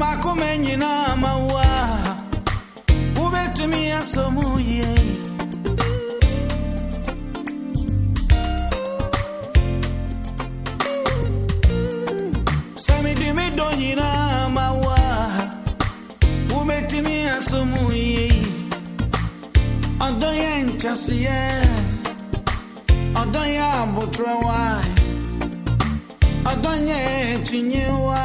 mako mengi na maua umetumia somuye semidimidonyi na maua umetumia somuye odoye nchasiye odoye abutrewa odonye chinyewa